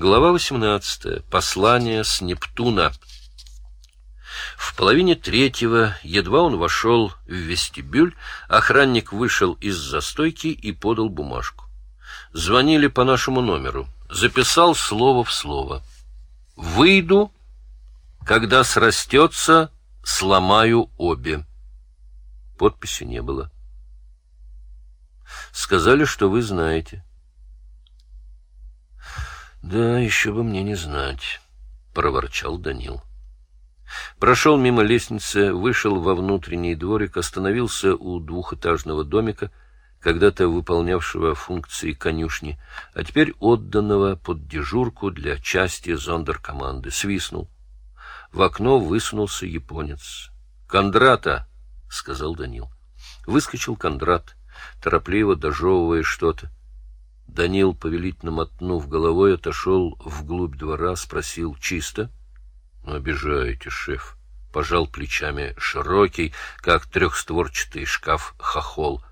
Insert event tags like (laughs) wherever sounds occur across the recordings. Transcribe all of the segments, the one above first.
Глава 18. Послание с Нептуна. В половине третьего, едва он вошел в вестибюль, охранник вышел из застойки и подал бумажку. Звонили по нашему номеру. Записал слово в слово. «Выйду, когда срастется, сломаю обе». Подписи не было. Сказали, что вы знаете. Да, еще бы мне не знать, проворчал Данил. Прошел мимо лестницы, вышел во внутренний дворик, остановился у двухэтажного домика, когда-то выполнявшего функции конюшни, а теперь отданного под дежурку для части зондеркоманды. Свистнул. В окно высунулся японец. «Кондрата!» — сказал Данил. Выскочил Кондрат, торопливо дожевывая что-то. Данил, повелительно мотнув головой, отошел вглубь двора, спросил «Чисто?» «Ну, обижаете, шеф». Пожал плечами широкий, как трехстворчатый шкаф хохол,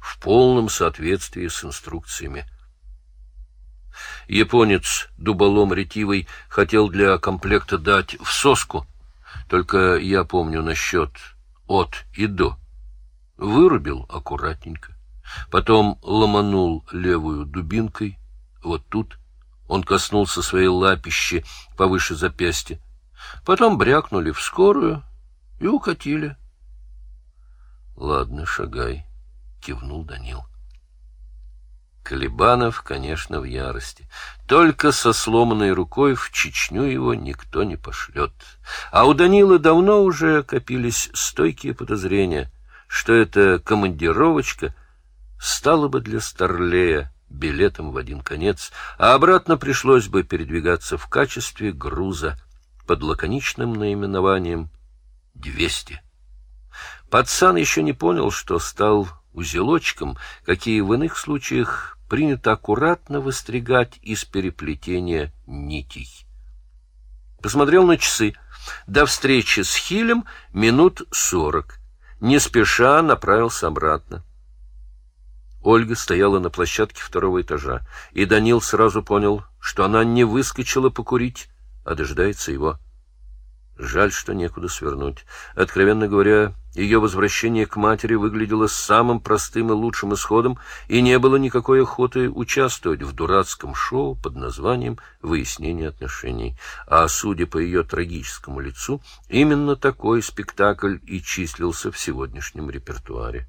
в полном соответствии с инструкциями. Японец, дуболом ретивый, хотел для комплекта дать в соску, только я помню насчет «от» и «до». Вырубил аккуратненько. Потом ломанул левую дубинкой. Вот тут он коснулся своей лапищи повыше запястья. Потом брякнули в скорую и укатили. — Ладно, шагай, — кивнул Данил. Колебанов, конечно, в ярости. Только со сломанной рукой в Чечню его никто не пошлет. А у Данила давно уже копились стойкие подозрения, что эта командировочка — стало бы для Старлея билетом в один конец, а обратно пришлось бы передвигаться в качестве груза под лаконичным наименованием «двести». Пацан еще не понял, что стал узелочком, какие в иных случаях принято аккуратно выстригать из переплетения нитей. Посмотрел на часы. До встречи с Хилем минут сорок. Не спеша направился обратно. Ольга стояла на площадке второго этажа, и Данил сразу понял, что она не выскочила покурить, а дожидается его. Жаль, что некуда свернуть. Откровенно говоря, ее возвращение к матери выглядело самым простым и лучшим исходом, и не было никакой охоты участвовать в дурацком шоу под названием «Выяснение отношений». А судя по ее трагическому лицу, именно такой спектакль и числился в сегодняшнем репертуаре.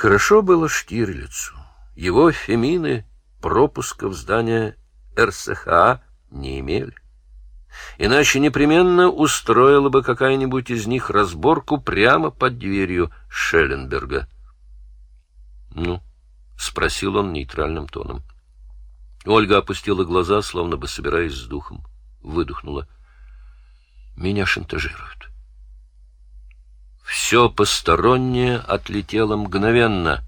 Хорошо было Штирлицу. Его фемины пропуска в здание РСХА не имели. Иначе непременно устроила бы какая-нибудь из них разборку прямо под дверью Шелленберга. «Ну?» — спросил он нейтральным тоном. Ольга опустила глаза, словно бы собираясь с духом. Выдохнула. «Меня шантажируют. Все постороннее отлетело мгновенно.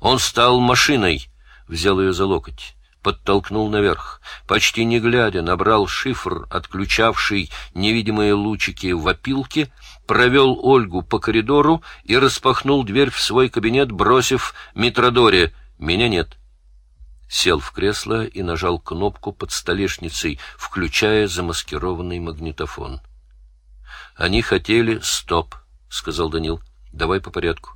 Он стал машиной, взял ее за локоть, подтолкнул наверх, почти не глядя, набрал шифр, отключавший невидимые лучики в опилке, провел Ольгу по коридору и распахнул дверь в свой кабинет, бросив Митродоре «Меня нет». Сел в кресло и нажал кнопку под столешницей, включая замаскированный магнитофон. Они хотели «Стоп». — сказал Данил. — Давай по порядку.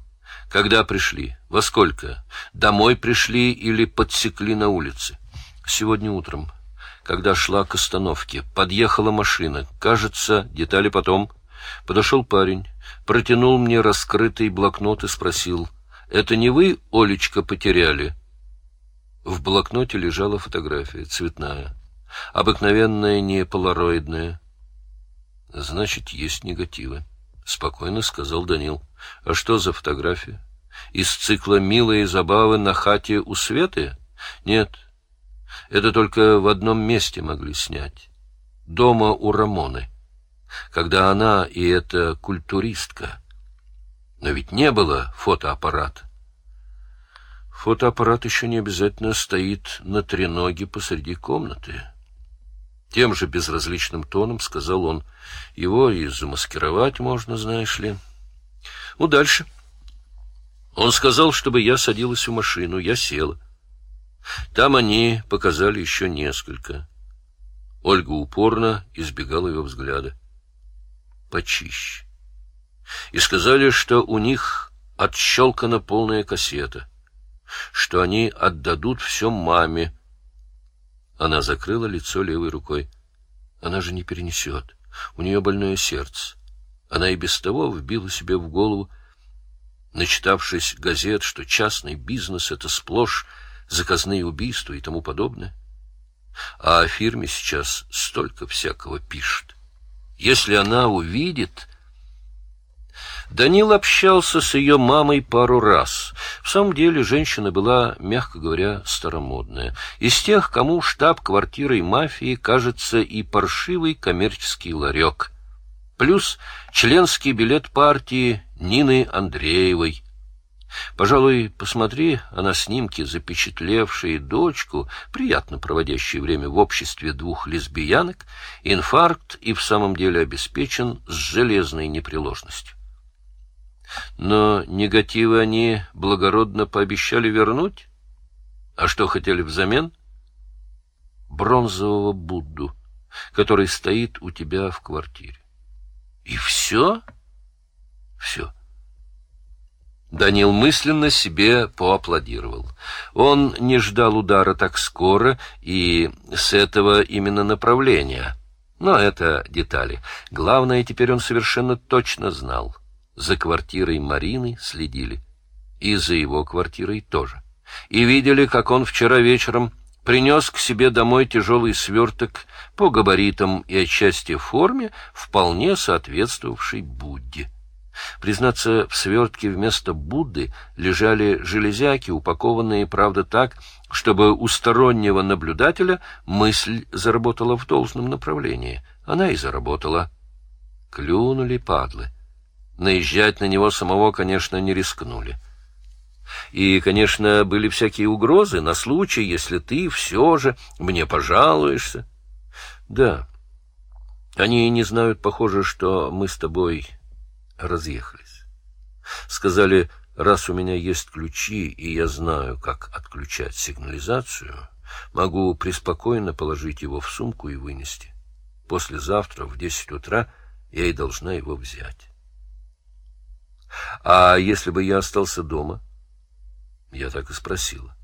Когда пришли? Во сколько? Домой пришли или подсекли на улице? Сегодня утром, когда шла к остановке, подъехала машина. Кажется, детали потом. Подошел парень, протянул мне раскрытый блокнот и спросил. — Это не вы, Олечка, потеряли? В блокноте лежала фотография, цветная. Обыкновенная, не полароидная. Значит, есть негативы. — спокойно сказал Данил. — А что за фотография? Из цикла «Милые забавы на хате у Светы»? Нет, это только в одном месте могли снять. Дома у Рамоны. Когда она и эта культуристка. Но ведь не было фотоаппарата. Фотоаппарат еще не обязательно стоит на треноге посреди комнаты. Тем же безразличным тоном сказал он. Его и замаскировать можно, знаешь ли. Ну, дальше. Он сказал, чтобы я садилась в машину. Я села. Там они показали еще несколько. Ольга упорно избегала его взгляда. Почище. И сказали, что у них отщелкана полная кассета, что они отдадут все маме. Она закрыла лицо левой рукой. Она же не перенесет. У нее больное сердце. Она и без того вбила себе в голову, начитавшись газет, что частный бизнес — это сплошь заказные убийства и тому подобное. А о фирме сейчас столько всякого пишет. Если она увидит... Данил общался с ее мамой пару раз. В самом деле женщина была, мягко говоря, старомодная. Из тех, кому штаб-квартирой мафии кажется и паршивый коммерческий ларек. Плюс членский билет партии Нины Андреевой, Пожалуй, посмотри, а на снимке запечатлевшие дочку, приятно проводящие время в обществе двух лесбиянок, инфаркт и в самом деле обеспечен с железной непреложностью. Но негативы они благородно пообещали вернуть. А что хотели взамен? Бронзового Будду, который стоит у тебя в квартире. И все? Все. Данил мысленно себе поаплодировал. Он не ждал удара так скоро и с этого именно направления. Но это детали. Главное, теперь он совершенно точно знал. За квартирой Марины следили. И за его квартирой тоже. И видели, как он вчера вечером принес к себе домой тяжелый сверток по габаритам и отчасти форме, вполне соответствовавший Будде. Признаться, в свертке вместо Будды лежали железяки, упакованные, правда, так, чтобы у стороннего наблюдателя мысль заработала в должном направлении. Она и заработала. Клюнули падлы. Наезжать на него самого, конечно, не рискнули. И, конечно, были всякие угрозы на случай, если ты все же мне пожалуешься. Да, они не знают, похоже, что мы с тобой разъехались. Сказали, раз у меня есть ключи, и я знаю, как отключать сигнализацию, могу преспокойно положить его в сумку и вынести. Послезавтра в десять утра я и должна его взять. А если бы я остался дома? Я так и спросила.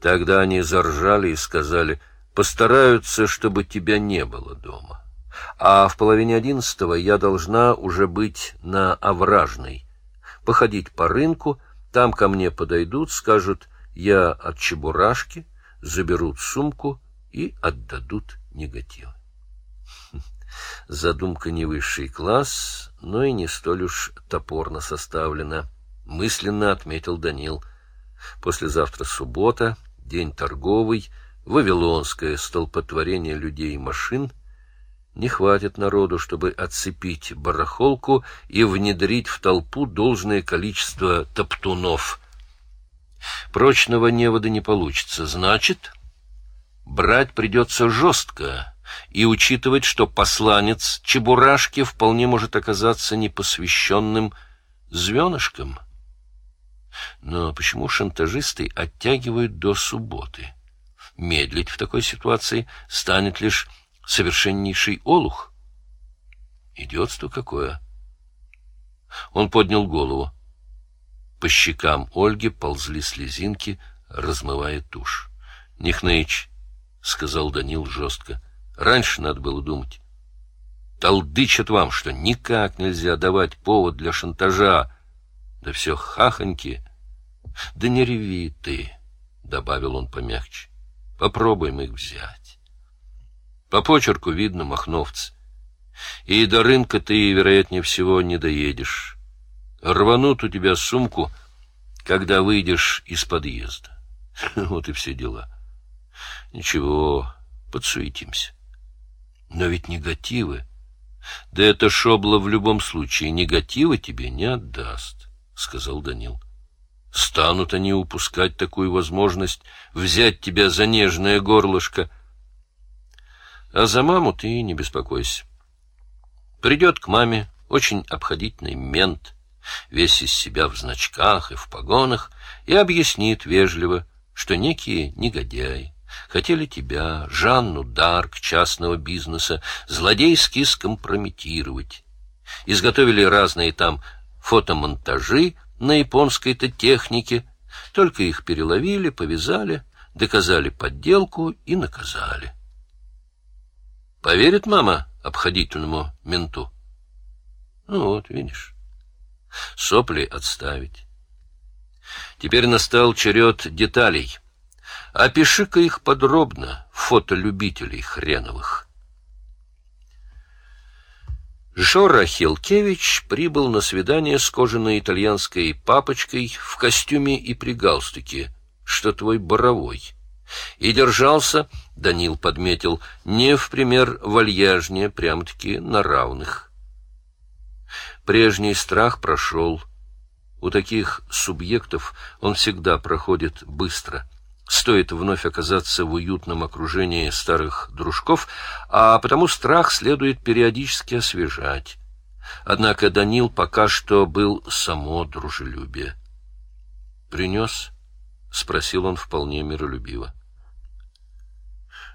Тогда они заржали и сказали, постараются, чтобы тебя не было дома а в половине одиннадцатого я должна уже быть на Овражной, походить по рынку, там ко мне подойдут, скажут «я от Чебурашки», заберут сумку и отдадут негатив. Задумка не высший класс, но и не столь уж топорно составлена, мысленно отметил Данил. Послезавтра суббота, день торговый, вавилонское столпотворение людей и машин — не хватит народу, чтобы отцепить барахолку и внедрить в толпу должное количество топтунов. Прочного невода не получится. Значит, брать придется жестко и учитывать, что посланец Чебурашки вполне может оказаться непосвященным звенышком. Но почему шантажисты оттягивают до субботы? Медлить в такой ситуации станет лишь совершеннейший олух. Идиотство какое! Он поднял голову. По щекам Ольги ползли слезинки, размывая тушь. — Нихныч, — сказал Данил жестко, — раньше надо было думать. Толдычат вам, что никак нельзя давать повод для шантажа. Да все хахоньки. Да не реви ты, — добавил он помягче. Попробуем их взять. По почерку видно махновцы. И до рынка ты, вероятнее всего, не доедешь. Рванут у тебя сумку, когда выйдешь из подъезда. (laughs) Вот и все дела. Ничего, подсуетимся. Но ведь негативы... Да это шобло в любом случае негатива тебе не отдаст, — сказал Данил. Станут они упускать такую возможность взять тебя за нежное горлышко — а за маму ты не беспокойся. Придет к маме очень обходительный мент, весь из себя в значках и в погонах, и объяснит вежливо, что некие негодяи хотели тебя, Жанну Дарк частного бизнеса, злодейски скомпрометировать. Изготовили разные там фотомонтажи на японской-то технике, только их переловили, повязали, доказали подделку и наказали. Поверит мама обходительному менту? Ну вот, видишь. Сопли отставить. Теперь настал черед деталей. Опиши-ка их подробно, фотолюбителей хреновых. Жора Хилкевич прибыл на свидание с кожаной итальянской папочкой в костюме и при галстуке, что твой боровой. И держался, Данил подметил, не в пример вальяжнее, прям-таки на равных. Прежний страх прошел. У таких субъектов он всегда проходит быстро. Стоит вновь оказаться в уютном окружении старых дружков, а потому страх следует периодически освежать. Однако Данил пока что был само дружелюбие. «Принес?» — спросил он вполне миролюбиво.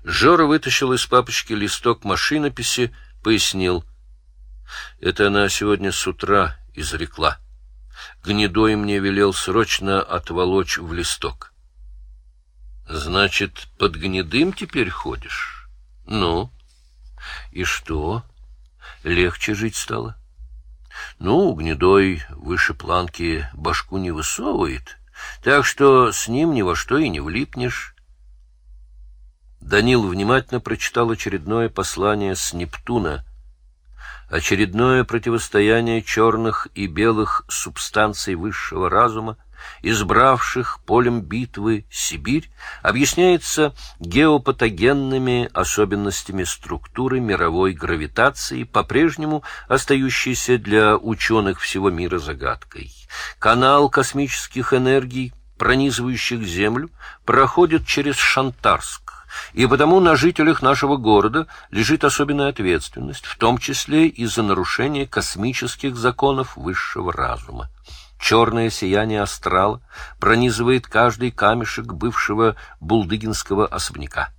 Жора вытащил из папочки листок машинописи, пояснил. Это она сегодня с утра изрекла. Гнедой мне велел срочно отволочь в листок. Значит, под гнедым теперь ходишь? Ну? И что? Легче жить стало? Ну, гнедой выше планки башку не высовывает, так что с ним ни во что и не влипнешь. Данил внимательно прочитал очередное послание с Нептуна. Очередное противостояние черных и белых субстанций высшего разума, избравших полем битвы Сибирь, объясняется геопатогенными особенностями структуры мировой гравитации, по-прежнему остающейся для ученых всего мира загадкой. Канал космических энергий, пронизывающих Землю, проходит через Шантарск, и потому на жителях нашего города лежит особенная ответственность, в том числе и за нарушение космических законов высшего разума. Черное сияние астрала пронизывает каждый камешек бывшего булдыгинского особняка.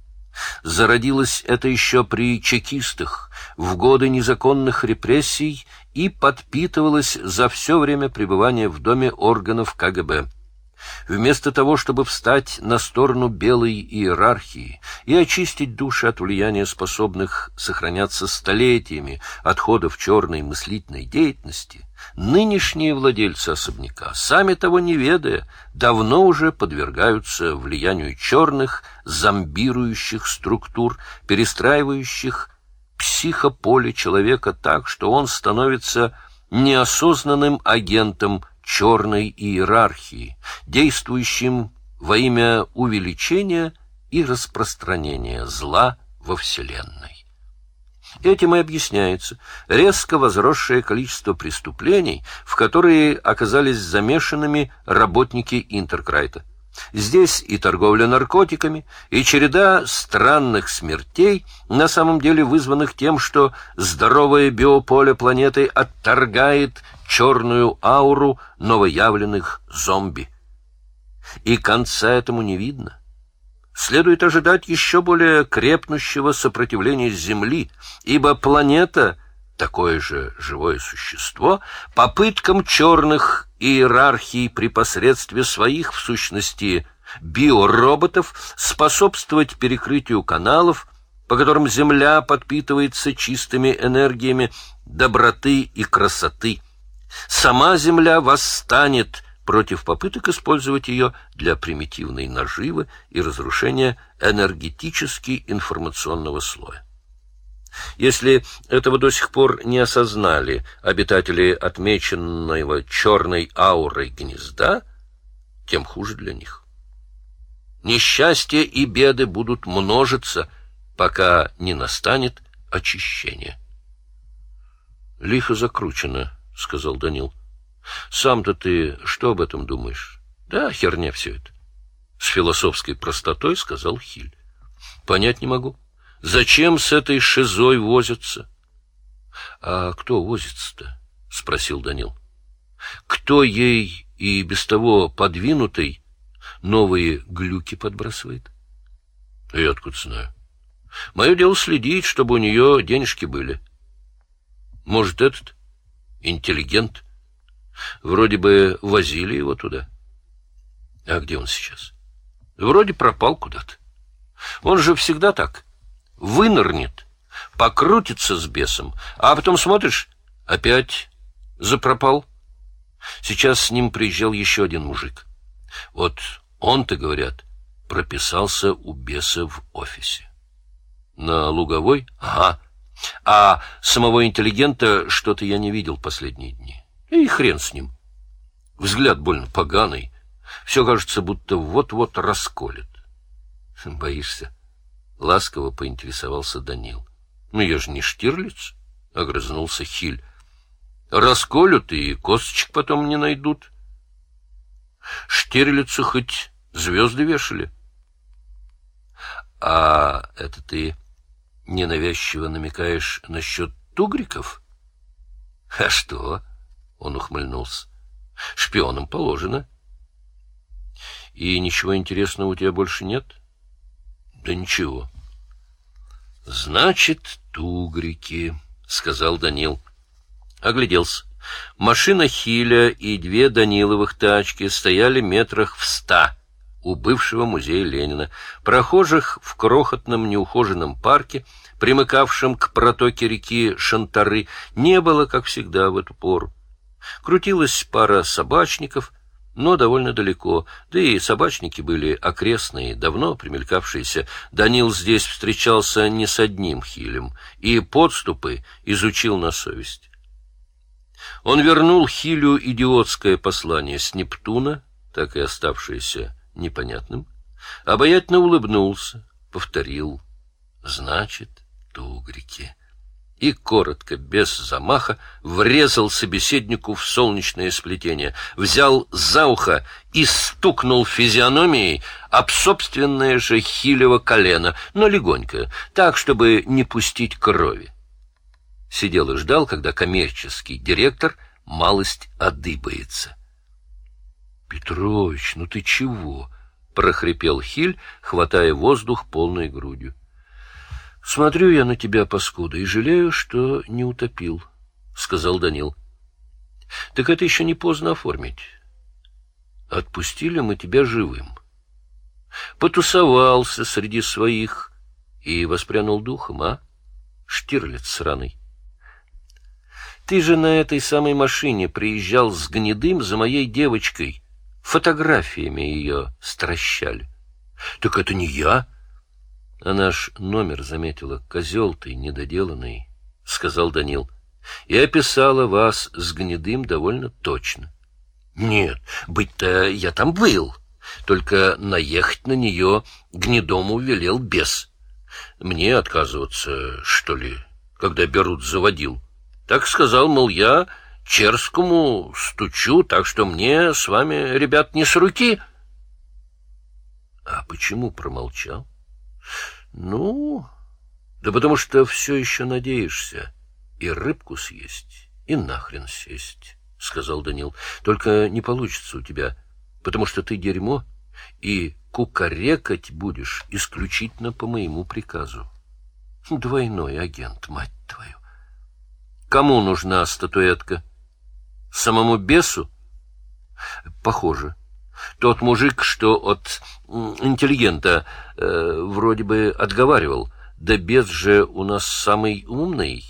Зародилось это еще при чекистах, в годы незаконных репрессий и подпитывалось за все время пребывания в доме органов КГБ. Вместо того, чтобы встать на сторону белой иерархии и очистить души от влияния способных сохраняться столетиями отходов черной мыслительной деятельности, нынешние владельцы особняка, сами того не ведая, давно уже подвергаются влиянию черных, зомбирующих структур, перестраивающих психополе человека так, что он становится неосознанным агентом черной иерархии, действующим во имя увеличения и распространения зла во Вселенной. Этим и объясняется резко возросшее количество преступлений, в которые оказались замешанными работники Интеркрайта. Здесь и торговля наркотиками, и череда странных смертей, на самом деле вызванных тем, что здоровое биополе планеты отторгает черную ауру новоявленных зомби. И конца этому не видно. Следует ожидать еще более крепнущего сопротивления Земли, ибо планета — такое же живое существо, попыткам черных иерархий при посредстве своих, в сущности, биороботов способствовать перекрытию каналов, по которым Земля подпитывается чистыми энергиями доброты и красоты. Сама Земля восстанет против попыток использовать ее для примитивной наживы и разрушения энергетически информационного слоя. Если этого до сих пор не осознали обитатели отмеченного черной аурой гнезда, тем хуже для них. Несчастья и беды будут множиться, пока не настанет очищение. — Лихо закручено, — сказал Данил. — Сам-то ты что об этом думаешь? — Да, херня все это. С философской простотой сказал Хиль. — Понять не могу. — Зачем с этой шизой возятся? — А кто возится-то? — спросил Данил. — Кто ей и без того подвинутый новые глюки подбрасывает? Я откуда знаю? Мое дело следить, чтобы у нее денежки были. Может, этот интеллигент? Вроде бы возили его туда. А где он сейчас? Вроде пропал куда-то. Он же всегда так. Вынырнет, покрутится с бесом, а потом смотришь, опять запропал. Сейчас с ним приезжал еще один мужик. Вот он-то, говорят, прописался у беса в офисе. На Луговой? Ага. А самого интеллигента что-то я не видел последние дни. И хрен с ним. Взгляд больно поганый. Все кажется, будто вот-вот расколет. Боишься? Ласково поинтересовался Данил. Ну, я же не Штирлиц, — огрызнулся Хиль. Расколют и косточек потом не найдут. Штирлицу хоть звезды вешали. А это ты ненавязчиво намекаешь насчет тугриков? А что? Он ухмыльнулся. Шпионам положено. И ничего интересного у тебя больше нет? Да ничего. Значит, тугрики, сказал Данил. Огляделся. Машина Хиля и две Даниловых тачки стояли метрах в ста у бывшего музея Ленина. Прохожих в крохотном неухоженном парке, примыкавшем к протоке реки Шантары, не было, как всегда, в эту пору. Крутилась пара собачников, но довольно далеко, да и собачники были окрестные, давно примелькавшиеся. Данил здесь встречался не с одним хилем, и подступы изучил на совесть. Он вернул Хилю идиотское послание с Нептуна, так и оставшееся непонятным, обаятельно улыбнулся, повторил «Значит, тугрики» и коротко, без замаха, врезал собеседнику в солнечное сплетение, взял за ухо и стукнул физиономией об собственное же хилево колено, но легонько, так, чтобы не пустить крови сидел и ждал, когда коммерческий директор малость одыбается. — Петрович, ну ты чего? — прохрипел Хиль, хватая воздух полной грудью. — Смотрю я на тебя, паскуда, и жалею, что не утопил, — сказал Данил. — Так это еще не поздно оформить. Отпустили мы тебя живым. Потусовался среди своих и воспрянул духом, а? Штирлиц сраный. Ты же на этой самой машине приезжал с гнедым за моей девочкой. Фотографиями ее стращали. — Так это не я. — А наш номер заметила. Козел ты недоделанный, — сказал Данил. — И описала вас с гнедым довольно точно. — Нет, быть-то я там был. Только наехать на нее гнедому велел бес. Мне отказываться, что ли, когда берут заводил? — так сказал, мол, я Черскому стучу, так что мне с вами, ребят, не с руки. А почему промолчал? Ну, да потому что все еще надеешься и рыбку съесть, и нахрен сесть, — сказал Данил. Только не получится у тебя, потому что ты дерьмо, и кукарекать будешь исключительно по моему приказу. Двойной агент, мать твою. Кому нужна статуэтка? Самому бесу? Похоже. Тот мужик, что от интеллигента э, вроде бы отговаривал. Да бес же у нас самый умный.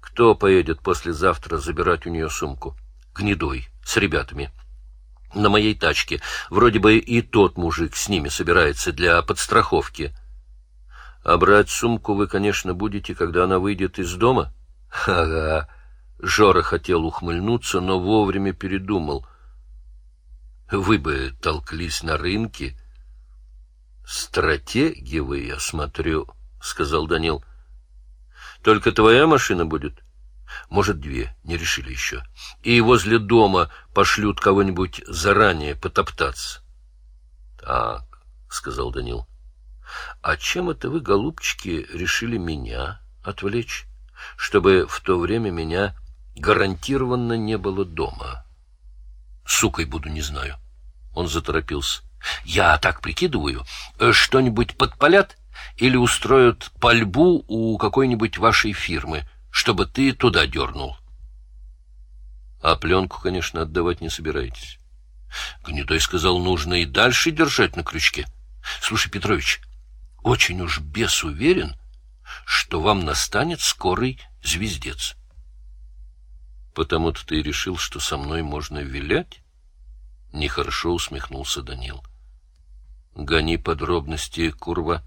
Кто поедет послезавтра забирать у нее сумку? Гнедой, с ребятами. На моей тачке. Вроде бы и тот мужик с ними собирается для подстраховки. А брать сумку вы, конечно, будете, когда она выйдет из дома? — Ага. Жора хотел ухмыльнуться, но вовремя передумал. Вы бы толклись на рынке. Стратеги вы, я смотрю, — сказал Данил. Только твоя машина будет? Может, две, не решили еще. И возле дома пошлют кого-нибудь заранее потоптаться. Так, — сказал Данил. А чем это вы, голубчики, решили меня отвлечь? чтобы в то время меня гарантированно не было дома. Сукой буду, не знаю. Он заторопился. Я так прикидываю, э, что-нибудь подпалят или устроят пальбу у какой-нибудь вашей фирмы, чтобы ты туда дернул. А пленку, конечно, отдавать не собираетесь. Гнедой сказал, нужно и дальше держать на крючке. Слушай, Петрович, очень уж бес уверен, что вам настанет скорый звездец. Потому-то ты решил, что со мной можно вилять? Нехорошо усмехнулся Данил. Гони подробности, курва.